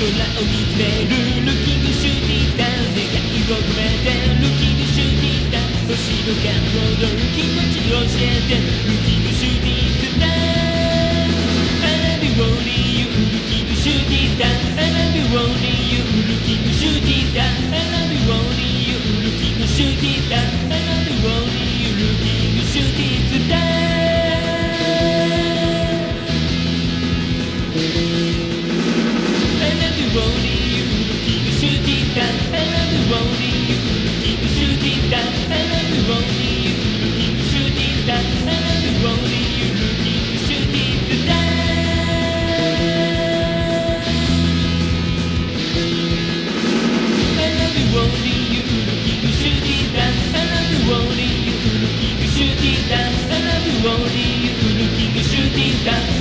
空を見つめるルキングシューティータ願い。を込めてルキングシューティータ星の角度の気持ち教えて only you keep shooting down. I love you only you keep shooting down. I love you only you keep shooting down. I love you only you keep shooting down. I love you only you keep shooting down. I love you only you keep shooting down. I love you only you keep shooting down.